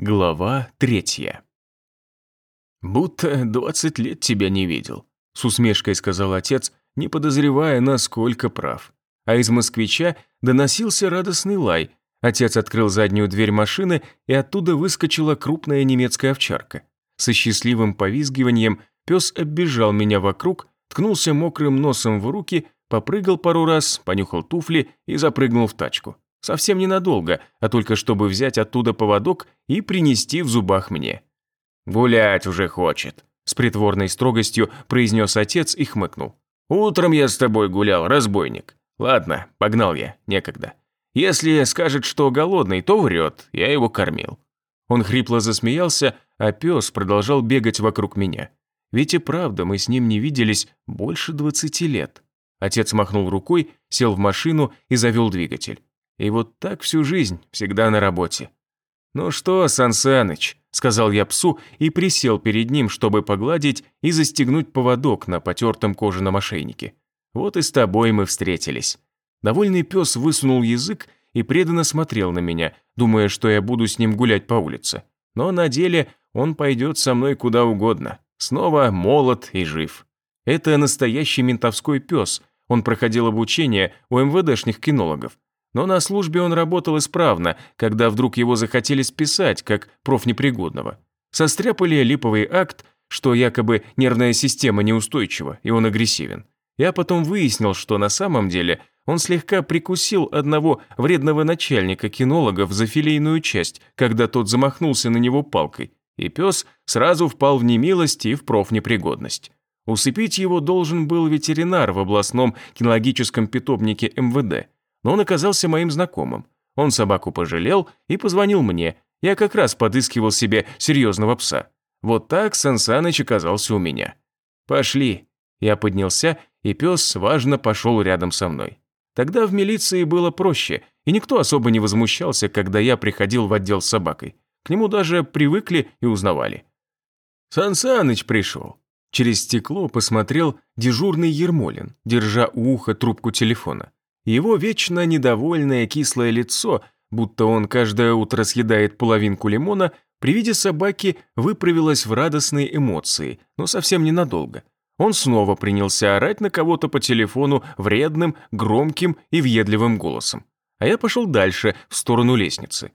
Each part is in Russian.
Глава третья. «Будто двадцать лет тебя не видел», – с усмешкой сказал отец, не подозревая, насколько прав. А из москвича доносился радостный лай. Отец открыл заднюю дверь машины, и оттуда выскочила крупная немецкая овчарка. Со счастливым повизгиванием пес оббежал меня вокруг, ткнулся мокрым носом в руки, попрыгал пару раз, понюхал туфли и запрыгнул в тачку. Совсем ненадолго, а только чтобы взять оттуда поводок и принести в зубах мне. «Гулять уже хочет», – с притворной строгостью произнес отец и хмыкнул. «Утром я с тобой гулял, разбойник. Ладно, погнал я, некогда. Если скажет, что голодный, то врет, я его кормил». Он хрипло засмеялся, а пес продолжал бегать вокруг меня. Ведь и правда, мы с ним не виделись больше двадцати лет. Отец махнул рукой, сел в машину и завел двигатель. И вот так всю жизнь, всегда на работе. «Ну что, Сан Саныч», – сказал я псу и присел перед ним, чтобы погладить и застегнуть поводок на потертом кожаном ошейнике. «Вот и с тобой мы встретились». Довольный пес высунул язык и преданно смотрел на меня, думая, что я буду с ним гулять по улице. Но на деле он пойдет со мной куда угодно. Снова молод и жив. Это настоящий ментовской пес. Он проходил обучение у МВДшных кинологов. Но на службе он работал исправно, когда вдруг его захотели списать, как профнепригодного. Состряпали липовый акт, что якобы нервная система неустойчива, и он агрессивен. Я потом выяснил, что на самом деле он слегка прикусил одного вредного начальника кинологов за филейную часть, когда тот замахнулся на него палкой, и пес сразу впал в немилость и в профнепригодность. Усыпить его должен был ветеринар в областном кинологическом питомнике МВД – но он оказался моим знакомым. Он собаку пожалел и позвонил мне. Я как раз подыскивал себе серьезного пса. Вот так Сансаныч оказался у меня. «Пошли». Я поднялся, и пес важно пошел рядом со мной. Тогда в милиции было проще, и никто особо не возмущался, когда я приходил в отдел с собакой. К нему даже привыкли и узнавали. Сансаныч пришел. Через стекло посмотрел дежурный Ермолин, держа у уха трубку телефона. Его вечно недовольное кислое лицо, будто он каждое утро съедает половинку лимона, при виде собаки выправилось в радостные эмоции, но совсем ненадолго. Он снова принялся орать на кого-то по телефону вредным, громким и въедливым голосом. А я пошел дальше, в сторону лестницы.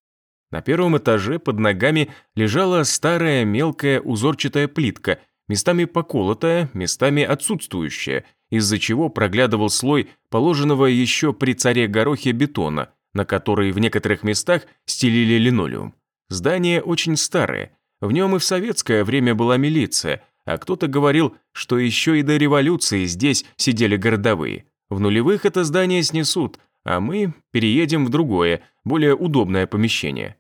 На первом этаже под ногами лежала старая мелкая узорчатая плитка, местами поколотая, местами отсутствующая, из-за чего проглядывал слой положенного еще при царе Горохе бетона, на который в некоторых местах стелили линолеум. Здание очень старое, в нем и в советское время была милиция, а кто-то говорил, что еще и до революции здесь сидели городовые. В нулевых это здание снесут, а мы переедем в другое, более удобное помещение.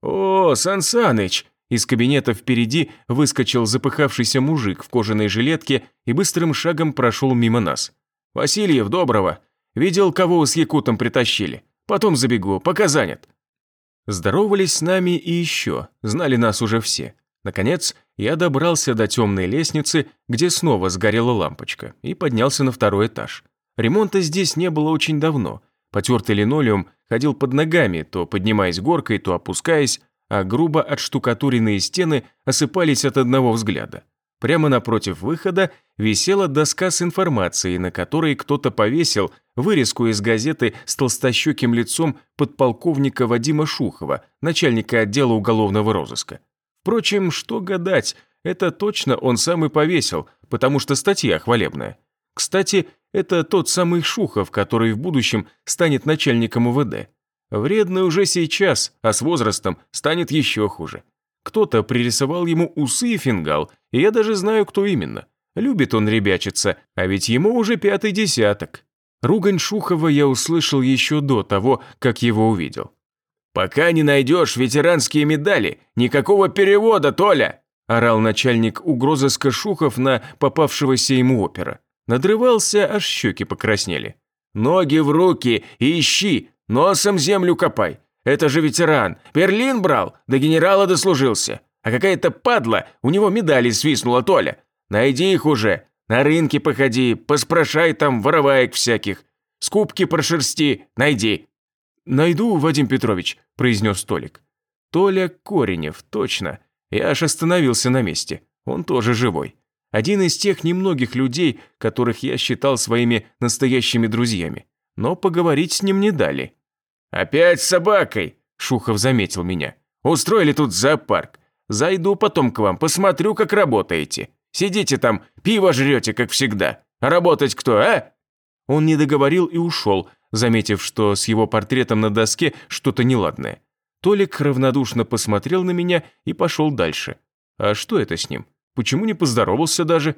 «О, Сансаныч!» Из кабинета впереди выскочил запыхавшийся мужик в кожаной жилетке и быстрым шагом прошел мимо нас. «Васильев, доброго! Видел, кого с якутом притащили? Потом забегу, пока занят». Здоровались с нами и еще, знали нас уже все. Наконец, я добрался до темной лестницы, где снова сгорела лампочка, и поднялся на второй этаж. Ремонта здесь не было очень давно. Потертый линолеум ходил под ногами, то поднимаясь горкой, то опускаясь, а грубо отштукатуренные стены осыпались от одного взгляда. Прямо напротив выхода висела доска с информацией, на которой кто-то повесил вырезку из газеты с толстощеким лицом подполковника Вадима Шухова, начальника отдела уголовного розыска. Впрочем, что гадать, это точно он сам и повесил, потому что статья хвалебная. Кстати, это тот самый Шухов, который в будущем станет начальником УВД. Вредный уже сейчас, а с возрастом станет еще хуже. Кто-то пририсовал ему усы и фингал, и я даже знаю, кто именно. Любит он ребячиться, а ведь ему уже пятый десяток. Ругань Шухова я услышал еще до того, как его увидел. «Пока не найдешь ветеранские медали, никакого перевода, Толя!» орал начальник угрозыска Шухов на попавшегося ему опера. Надрывался, аж щеки покраснели. «Ноги в руки и ищи, Носом землю копай. Это же ветеран. Берлин брал, до генерала дослужился. А какая-то падла, у него медали свистнула Толя. Найди их уже. На рынке походи, поспрашай там вороваек всяких. Скупки прошерсти, найди». «Найду, Вадим Петрович», – произнес Толик. Толя Коренев, точно. Я аж остановился на месте. Он тоже живой. Один из тех немногих людей, которых я считал своими настоящими друзьями. Но поговорить с ним не дали. «Опять с собакой!» – Шухов заметил меня. «Устроили тут зоопарк. Зайду потом к вам, посмотрю, как работаете. Сидите там, пиво жрете, как всегда. Работать кто, а?» Он не договорил и ушел, заметив, что с его портретом на доске что-то неладное. Толик равнодушно посмотрел на меня и пошел дальше. А что это с ним? Почему не поздоровался даже?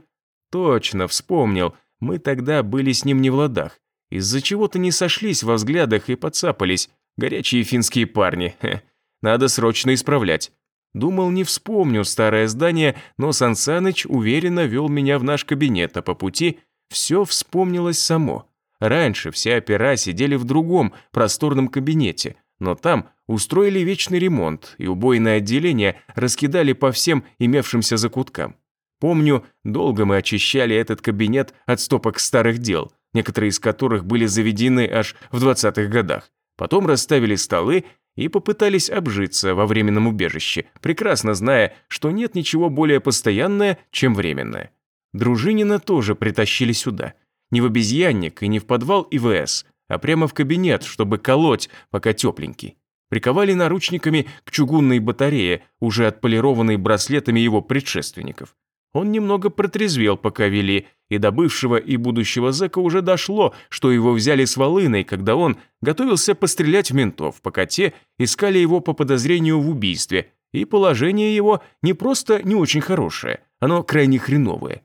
Точно, вспомнил. Мы тогда были с ним не в ладах. Из-за чего-то не сошлись во взглядах и подцапались. Горячие финские парни. Хе. Надо срочно исправлять. Думал, не вспомню старое здание, но Сансаныч уверенно вел меня в наш кабинет, а по пути все вспомнилось само. Раньше все опера сидели в другом, просторном кабинете, но там устроили вечный ремонт, и убойное отделение раскидали по всем имевшимся закуткам. Помню, долго мы очищали этот кабинет от стопок старых дел, некоторые из которых были заведены аж в 20-х годах. Потом расставили столы и попытались обжиться во временном убежище, прекрасно зная, что нет ничего более постоянное, чем временное. Дружинина тоже притащили сюда. Не в обезьянник и не в подвал ИВС, а прямо в кабинет, чтобы колоть, пока тепленький. Приковали наручниками к чугунной батарее, уже отполированной браслетами его предшественников. Он немного протрезвел, пока вели, и до бывшего и будущего зэка уже дошло, что его взяли с волыной, когда он готовился пострелять в ментов, пока те искали его по подозрению в убийстве, и положение его не просто не очень хорошее, оно крайне хреновое.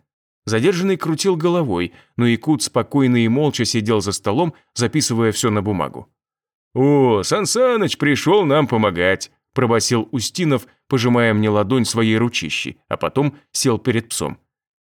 Задержанный крутил головой, но Якут спокойно и молча сидел за столом, записывая все на бумагу. «О, Сансаныч пришел нам помогать», – пробасил Устинов, пожимая мне ладонь своей ручищей, а потом сел перед псом.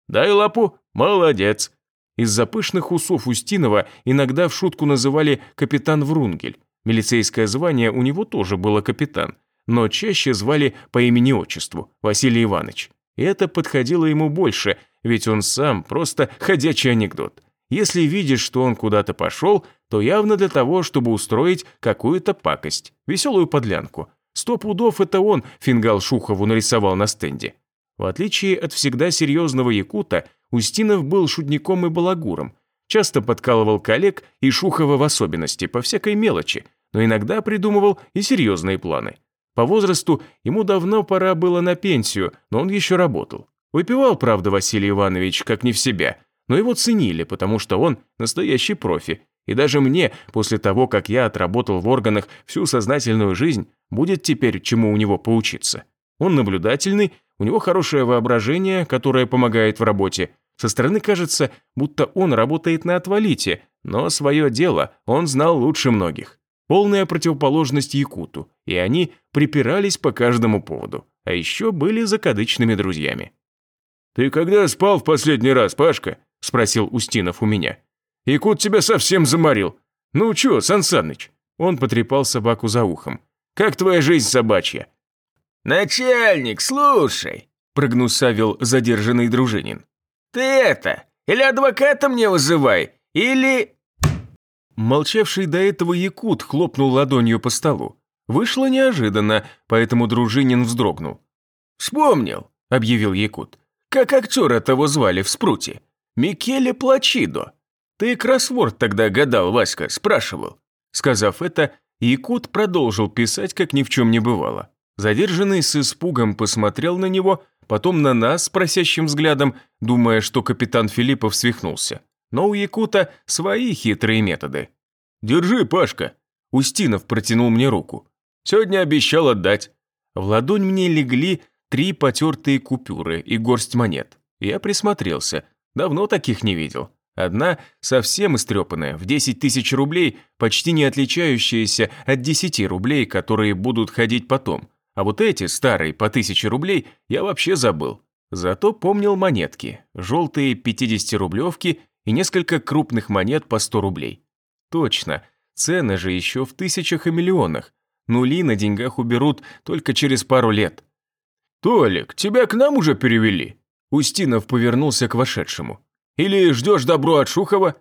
«Дай лапу, молодец». Из-за пышных усов Устинова иногда в шутку называли «капитан Врунгель». Милицейское звание у него тоже было капитан, но чаще звали по имени-отчеству – Василий Иванович. И это подходило ему больше, ведь он сам просто ходячий анекдот. Если видишь, что он куда-то пошел, то явно для того, чтобы устроить какую-то пакость, веселую подлянку. Сто пудов это он фингал Шухову нарисовал на стенде. В отличие от всегда серьезного якута, Устинов был шутником и балагуром. Часто подкалывал коллег и Шухова в особенности, по всякой мелочи, но иногда придумывал и серьезные планы. По возрасту ему давно пора было на пенсию, но он еще работал. Выпивал, правда, Василий Иванович, как не в себя, но его ценили, потому что он настоящий профи. И даже мне, после того, как я отработал в органах всю сознательную жизнь, будет теперь чему у него поучиться. Он наблюдательный, у него хорошее воображение, которое помогает в работе. Со стороны кажется, будто он работает на отвалите, но свое дело он знал лучше многих. Полная противоположность Якуту, и они припирались по каждому поводу, а еще были закадычными друзьями. «Ты когда спал в последний раз, Пашка?» – спросил Устинов у меня. «Якут тебя совсем заморил. Ну чё, Сан Саныч?» Он потрепал собаку за ухом. «Как твоя жизнь собачья?» «Начальник, слушай!» – прогнусавил задержанный дружинин. «Ты это, или адвоката мне вызывай, или...» Молчавший до этого якут хлопнул ладонью по столу. Вышло неожиданно, поэтому дружинин вздрогнул. «Вспомнил», – объявил якут. Как актера того звали в спруте? Микеле Плачидо. Ты кроссворд тогда гадал, Васька, спрашивал. Сказав это, Якут продолжил писать, как ни в чем не бывало. Задержанный с испугом посмотрел на него, потом на нас с просящим взглядом, думая, что капитан Филиппов свихнулся. Но у Якута свои хитрые методы. «Держи, Пашка!» Устинов протянул мне руку. «Сегодня обещал отдать». В ладонь мне легли три потертые купюры и горсть монет. Я присмотрелся, давно таких не видел. Одна совсем истрепанная, в 10 тысяч рублей, почти не отличающаяся от 10 рублей, которые будут ходить потом. А вот эти, старые, по 1000 рублей, я вообще забыл. Зато помнил монетки, желтые 50-рублевки и несколько крупных монет по 100 рублей. Точно, цены же еще в тысячах и миллионах. Нули на деньгах уберут только через пару лет. «Толик, тебя к нам уже перевели?» Устинов повернулся к вошедшему. «Или ждешь добро от Шухова?»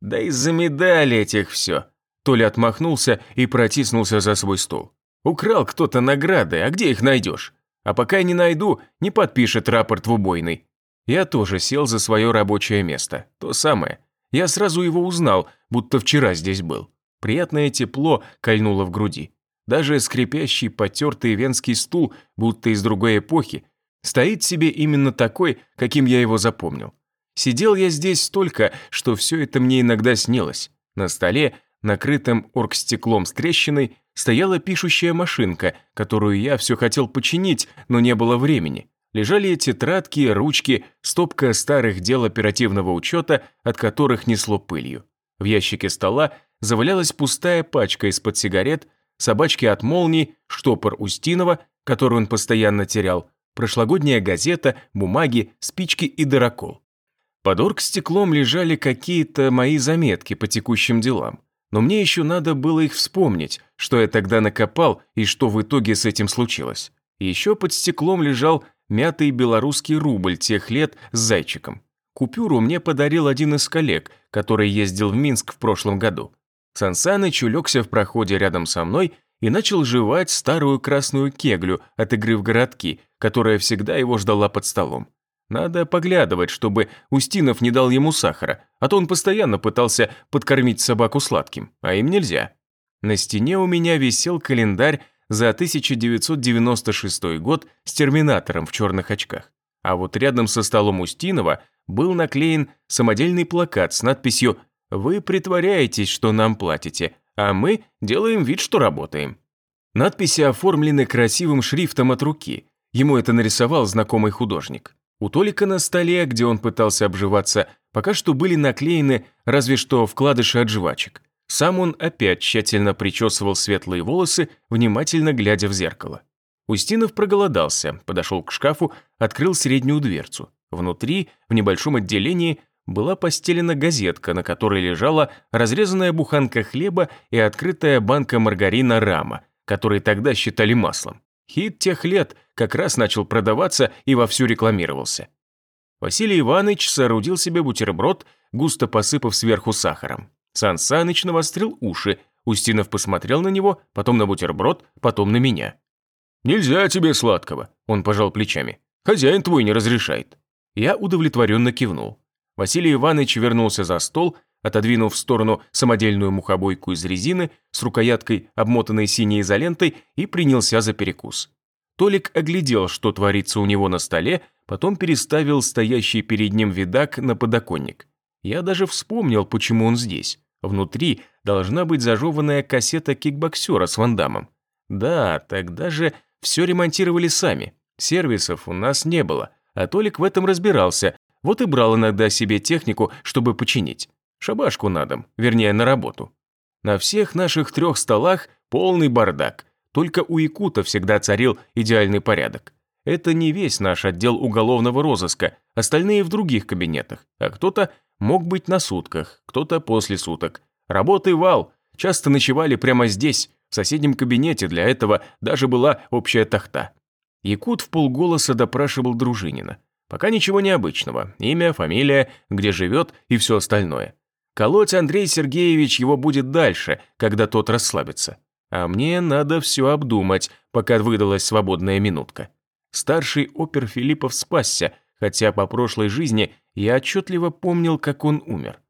«Да из-за медали этих все». Толя отмахнулся и протиснулся за свой стол. Украл кто-то награды, а где их найдешь? А пока я не найду, не подпишет рапорт в убойный. Я тоже сел за свое рабочее место, то самое. Я сразу его узнал, будто вчера здесь был. Приятное тепло кольнуло в груди. Даже скрипящий потертый венский стул, будто из другой эпохи, стоит себе именно такой, каким я его запомнил. Сидел я здесь столько, что все это мне иногда снилось. На столе, накрытым оргстеклом с трещиной, стояла пишущая машинка, которую я все хотел починить, но не было времени. Лежали тетрадки, ручки, стопка старых дел оперативного учета, от которых несло пылью. В ящике стола завалялась пустая пачка из-под сигарет, собачки от молний, штопор Устинова, который он постоянно терял, прошлогодняя газета, бумаги, спички и дырокол. Под оргстеклом лежали какие-то мои заметки по текущим делам. Но мне еще надо было их вспомнить, что я тогда накопал и что в итоге с этим случилось. Еще под стеклом лежал мятый белорусский рубль тех лет с зайчиком. Купюру мне подарил один из коллег, который ездил в Минск в прошлом году. Сансаныч улегся в проходе рядом со мной и начал жевать старую красную кеглю от игры в городки, которая всегда его ждала под столом. Надо поглядывать, чтобы Устинов не дал ему сахара, а то он постоянно пытался подкормить собаку сладким, а им нельзя. На стене у меня висел календарь за 1996 год с терминатором в черных очках. А вот рядом со столом Устинова был наклеен самодельный плакат с надписью «Вы притворяетесь, что нам платите, а мы делаем вид, что работаем». Надписи оформлены красивым шрифтом от руки. Ему это нарисовал знакомый художник. У Толика на столе, где он пытался обживаться, пока что были наклеены разве что вкладыши от жвачек. Сам он опять тщательно причесывал светлые волосы, внимательно глядя в зеркало. Устинов проголодался, подошел к шкафу, открыл среднюю дверцу. Внутри, в небольшом отделении, была постелена газетка, на которой лежала разрезанная буханка хлеба и открытая банка маргарина «Рама», который тогда считали маслом. Хит тех лет как раз начал продаваться и вовсю рекламировался. Василий Иванович соорудил себе бутерброд, густо посыпав сверху сахаром. Сан Саныч навострил уши, Устинов посмотрел на него, потом на бутерброд, потом на меня. «Нельзя тебе сладкого», – он пожал плечами. «Хозяин твой не разрешает». Я удовлетворенно кивнул. Василий Иванович вернулся за стол, отодвинув в сторону самодельную мухобойку из резины с рукояткой, обмотанной синей изолентой, и принялся за перекус. Толик оглядел, что творится у него на столе, потом переставил стоящий перед ним видак на подоконник. Я даже вспомнил, почему он здесь. Внутри должна быть зажеванная кассета кикбоксера с вандамом. Да, тогда же все ремонтировали сами. Сервисов у нас не было, а Толик в этом разбирался, вот и брал иногда себе технику, чтобы починить. Шабашку на дом, вернее, на работу. На всех наших трех столах полный бардак. Только у Якута всегда царил идеальный порядок. Это не весь наш отдел уголовного розыска, остальные в других кабинетах, а кто-то мог быть на сутках, кто-то после суток. Работы вал, часто ночевали прямо здесь, в соседнем кабинете, для этого даже была общая тахта. Якут в полголоса допрашивал Дружинина. Пока ничего необычного, имя, фамилия, где живет и все остальное. Колоть Андрей Сергеевич его будет дальше, когда тот расслабится. А мне надо все обдумать, пока выдалась свободная минутка. Старший опер Филиппов спасся, хотя по прошлой жизни я отчетливо помнил, как он умер.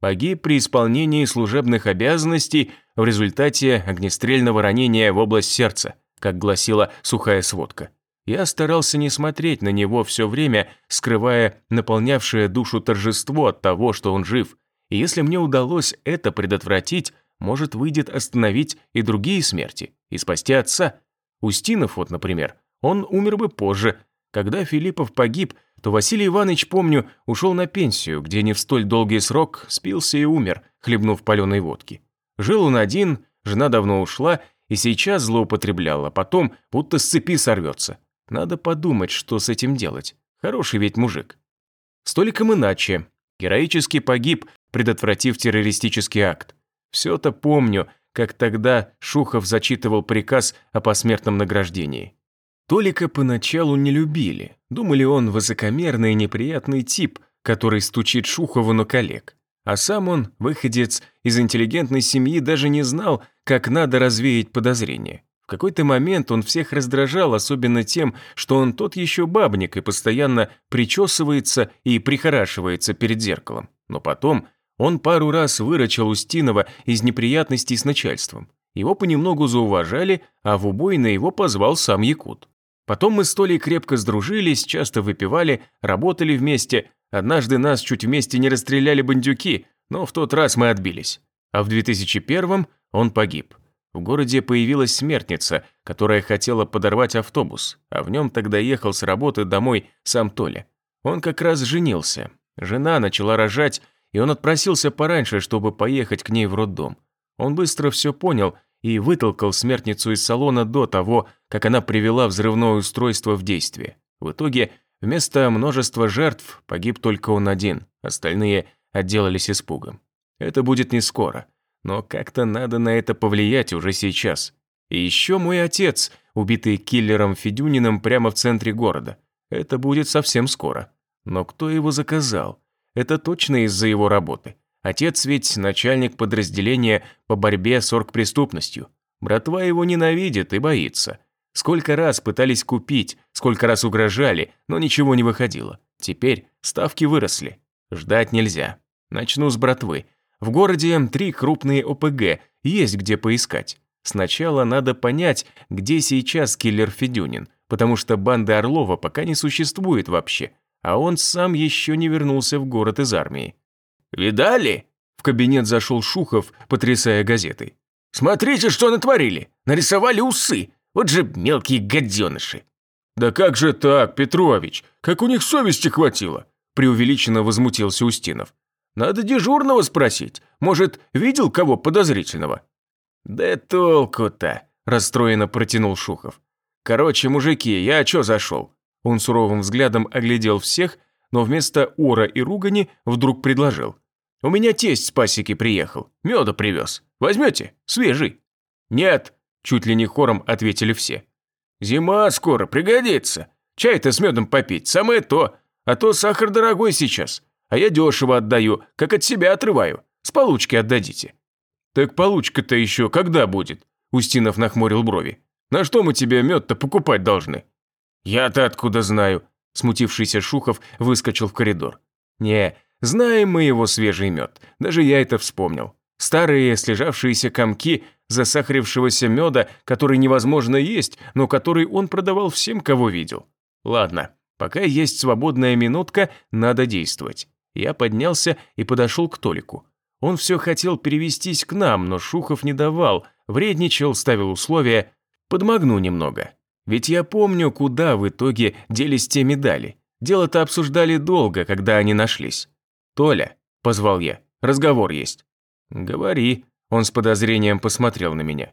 Погиб при исполнении служебных обязанностей в результате огнестрельного ранения в область сердца, как гласила сухая сводка. Я старался не смотреть на него все время, скрывая наполнявшее душу торжество от того, что он жив, и если мне удалось это предотвратить, может, выйдет остановить и другие смерти, и спасти отца. Устинов вот, например, он умер бы позже. Когда Филиппов погиб, то Василий Иванович, помню, ушел на пенсию, где не в столь долгий срок спился и умер, хлебнув паленой водки. Жил он один, жена давно ушла и сейчас злоупотребляла, потом будто с цепи сорвется. Надо подумать, что с этим делать. Хороший ведь мужик. Столиком иначе. Героически погиб, предотвратив террористический акт. Все-то помню, как тогда Шухов зачитывал приказ о посмертном награждении. Толика поначалу не любили, думали он высокомерный и неприятный тип, который стучит Шухову на коллег. А сам он, выходец из интеллигентной семьи, даже не знал, как надо развеять подозрения. В какой-то момент он всех раздражал, особенно тем, что он тот еще бабник и постоянно причесывается и прихорашивается перед зеркалом. Но потом он пару раз выручил Устинова из неприятностей с начальством. Его понемногу зауважали, а в убойный его позвал сам Якут. Потом мы с Толей крепко сдружились, часто выпивали, работали вместе. Однажды нас чуть вместе не расстреляли бандюки, но в тот раз мы отбились. А в 2001 он погиб. В городе появилась смертница, которая хотела подорвать автобус, а в нем тогда ехал с работы домой сам Толя. Он как раз женился. Жена начала рожать, и он отпросился пораньше, чтобы поехать к ней в роддом. Он быстро все понял и вытолкал смертницу из салона до того, как она привела взрывное устройство в действие. В итоге, вместо множества жертв погиб только он один, остальные отделались испугом. Это будет не скоро, но как-то надо на это повлиять уже сейчас. И еще мой отец, убитый киллером Федюниным прямо в центре города. Это будет совсем скоро. Но кто его заказал? Это точно из-за его работы. Отец ведь начальник подразделения по борьбе с оргпреступностью. Братва его ненавидит и боится. Сколько раз пытались купить, сколько раз угрожали, но ничего не выходило. Теперь ставки выросли. Ждать нельзя. Начну с братвы. В городе три крупные ОПГ, есть где поискать. Сначала надо понять, где сейчас киллер Федюнин, потому что банды Орлова пока не существует вообще, а он сам еще не вернулся в город из армии. «Видали?» В кабинет зашел Шухов, потрясая газетой. «Смотрите, что натворили! Нарисовали усы! Вот же мелкие гаденыши!» «Да как же так, Петрович? Как у них совести хватило?» преувеличенно возмутился Устинов. «Надо дежурного спросить. Может, видел кого подозрительного?» «Да толку-то!» – расстроенно протянул Шухов. «Короче, мужики, я чё зашел?» Он суровым взглядом оглядел всех, но вместо ора и ругани вдруг предложил. «У меня тесть с пасеки приехал, меда привез. Возьмете? Свежий». «Нет», – чуть ли не хором ответили все. «Зима скоро, пригодится. Чай-то с медом попить, самое то. А то сахар дорогой сейчас. А я дешево отдаю, как от себя отрываю. С получки отдадите». «Так получка-то еще когда будет?» Устинов нахмурил брови. «На что мы тебе мед-то покупать должны?» «Я-то откуда знаю?» Смутившийся Шухов выскочил в коридор. «Не, знаем мы его свежий мед. Даже я это вспомнил. Старые слежавшиеся комки засахарившегося меда, который невозможно есть, но который он продавал всем, кого видел. Ладно, пока есть свободная минутка, надо действовать. Я поднялся и подошел к Толику. Он все хотел перевестись к нам, но Шухов не давал, вредничал, ставил условия. Подмогну немного. Ведь я помню, куда в итоге делись те медали. Дело-то обсуждали долго, когда они нашлись. «Толя», – позвал я, – «разговор есть». «Говори», – он с подозрением посмотрел на меня.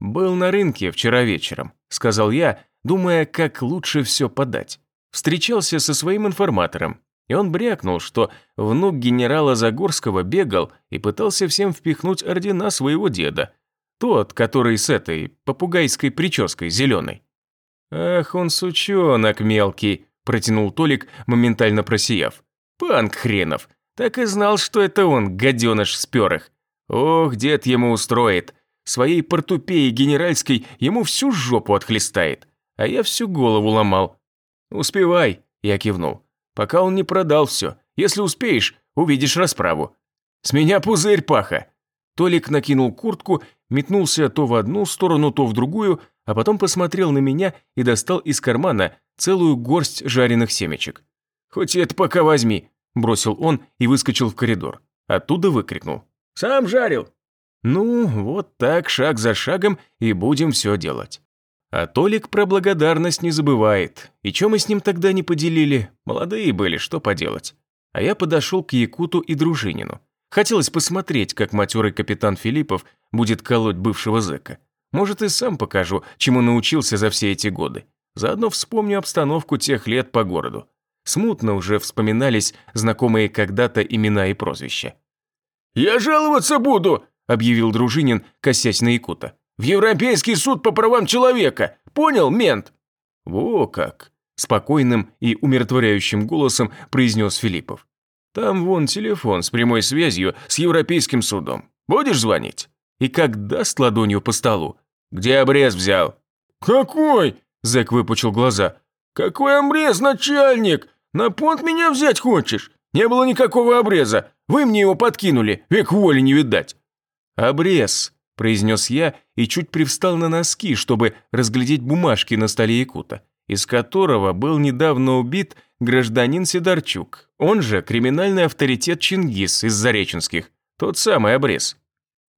«Был на рынке вчера вечером», – сказал я, думая, как лучше все подать. Встречался со своим информатором, и он брякнул, что внук генерала Загорского бегал и пытался всем впихнуть ордена своего деда. Тот, который с этой попугайской прической зеленой. «Ах, он сучонок мелкий», – протянул Толик, моментально просияв. «Панк хренов, так и знал, что это он, гаденыш спёрых. Ох, дед ему устроит. Своей портупеей генеральской ему всю жопу отхлестает, а я всю голову ломал». «Успевай», – я кивнул. «Пока он не продал все. Если успеешь, увидишь расправу». «С меня пузырь, паха!» Толик накинул куртку, метнулся то в одну сторону, то в другую, а потом посмотрел на меня и достал из кармана целую горсть жареных семечек. «Хоть это пока возьми», – бросил он и выскочил в коридор. Оттуда выкрикнул. «Сам жарил!» Ну, вот так, шаг за шагом, и будем все делать. А Толик про благодарность не забывает. И что мы с ним тогда не поделили? Молодые были, что поделать. А я подошел к Якуту и Дружинину. Хотелось посмотреть, как матерый капитан Филиппов будет колоть бывшего зэка. Может, и сам покажу, чему научился за все эти годы. Заодно вспомню обстановку тех лет по городу. Смутно уже вспоминались знакомые когда-то имена и прозвища. «Я жаловаться буду!» – объявил Дружинин, косясь на Якута. «В Европейский суд по правам человека! Понял, мент?» «Во как!» – спокойным и умиротворяющим голосом произнес Филиппов. «Там вон телефон с прямой связью с Европейским судом. Будешь звонить?» И как даст ладонью по столу, Где обрез взял?» «Какой?» – зэк выпучил глаза. «Какой обрез, начальник? На понт меня взять хочешь? Не было никакого обреза. Вы мне его подкинули, век воли не видать». «Обрез», – произнес я и чуть привстал на носки, чтобы разглядеть бумажки на столе Якута, из которого был недавно убит гражданин Сидорчук, он же криминальный авторитет Чингис из Зареченских, тот самый обрез.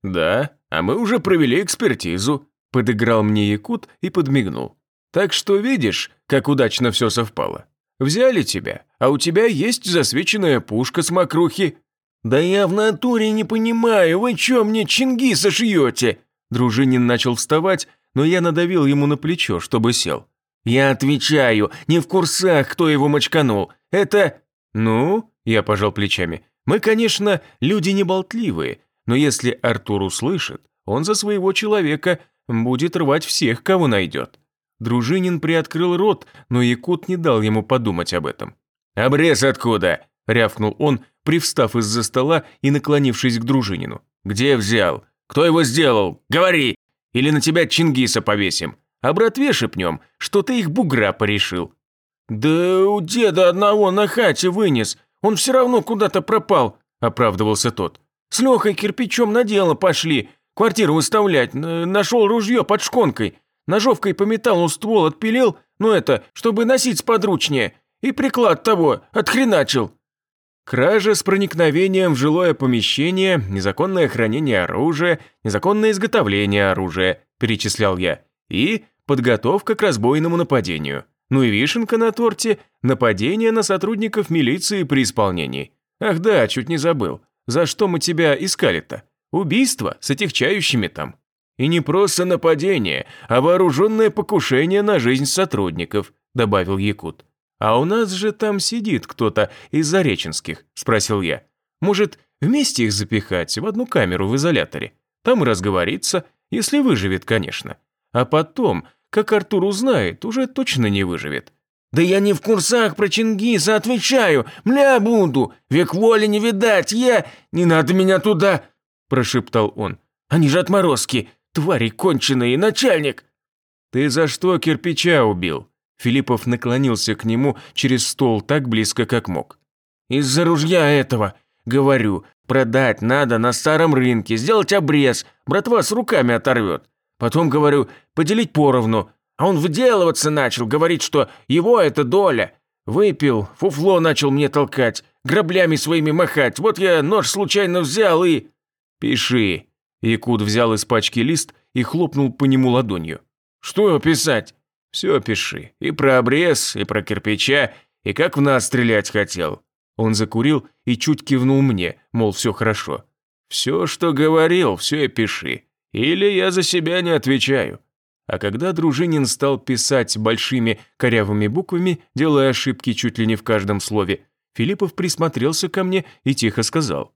«Да, а мы уже провели экспертизу», – подыграл мне Якут и подмигнул. «Так что видишь, как удачно все совпало. Взяли тебя, а у тебя есть засвеченная пушка с мокрухи». «Да я в натуре не понимаю, вы чё мне Чингиса шьете?» Дружинин начал вставать, но я надавил ему на плечо, чтобы сел. «Я отвечаю, не в курсах, кто его мочканул. Это...» «Ну?» – я пожал плечами. «Мы, конечно, люди не болтливые, но если Артур услышит, он за своего человека будет рвать всех, кого найдет». Дружинин приоткрыл рот, но Якут не дал ему подумать об этом. «Обрез откуда?» – рявкнул он, привстав из-за стола и наклонившись к Дружинину. «Где взял? Кто его сделал? Говори! Или на тебя Чингиса повесим? А братве шепнем, что ты их бугра порешил». «Да у деда одного на хате вынес, он все равно куда-то пропал», – оправдывался тот. «С Лехой кирпичом на дело пошли, квартиру выставлять, нашел ружье под шконкой, ножовкой по металлу ствол отпилил, ну это, чтобы носить сподручнее, и приклад того отхреначил». Кража с проникновением в жилое помещение, незаконное хранение оружия, незаконное изготовление оружия, перечислял я, и подготовка к разбойному нападению. Ну и вишенка на торте – нападение на сотрудников милиции при исполнении. Ах да, чуть не забыл. За что мы тебя искали-то? Убийство с отягчающими там. И не просто нападение, а вооруженное покушение на жизнь сотрудников, добавил Якут. А у нас же там сидит кто-то из Зареченских, спросил я. Может, вместе их запихать в одну камеру в изоляторе? Там и разговориться, если выживет, конечно. А потом как Артур узнает, уже точно не выживет. «Да я не в курсах про Чингиса, отвечаю, мля буду, век воли не видать, я... Не надо меня туда!» – прошептал он. «Они же отморозки, твари конченые, начальник!» «Ты за что кирпича убил?» Филиппов наклонился к нему через стол так близко, как мог. «Из-за ружья этого, говорю, продать надо на старом рынке, сделать обрез, братва с руками оторвет. Потом, говорю, поделить поровну. А он выделываться начал, говорит, что его это доля. Выпил, фуфло начал мне толкать, граблями своими махать. Вот я нож случайно взял и... Пиши. Якут взял из пачки лист и хлопнул по нему ладонью. Что писать? Все пиши. И про обрез, и про кирпича, и как в нас стрелять хотел. Он закурил и чуть кивнул мне, мол, все хорошо. Все, что говорил, все и пиши. Или я за себя не отвечаю. А когда Дружинин стал писать большими корявыми буквами, делая ошибки чуть ли не в каждом слове, Филиппов присмотрелся ко мне и тихо сказал.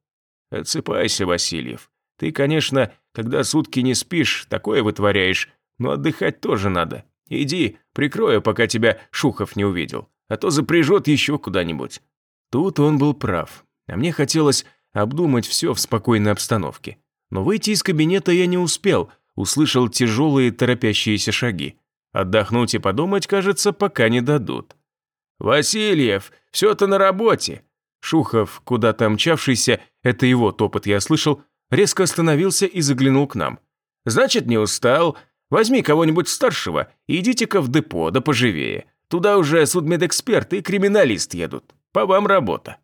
«Отсыпайся, Васильев. Ты, конечно, когда сутки не спишь, такое вытворяешь, но отдыхать тоже надо. Иди, прикрою, пока тебя Шухов не увидел, а то запряжет еще куда-нибудь». Тут он был прав, а мне хотелось обдумать все в спокойной обстановке. Но выйти из кабинета я не успел, услышал тяжелые торопящиеся шаги. Отдохнуть и подумать, кажется, пока не дадут. «Васильев, все-то на работе!» Шухов, куда-то мчавшийся, это его топот я слышал, резко остановился и заглянул к нам. «Значит, не устал. Возьми кого-нибудь старшего и идите-ка в депо, да поживее. Туда уже судмедэксперт и криминалист едут. По вам работа».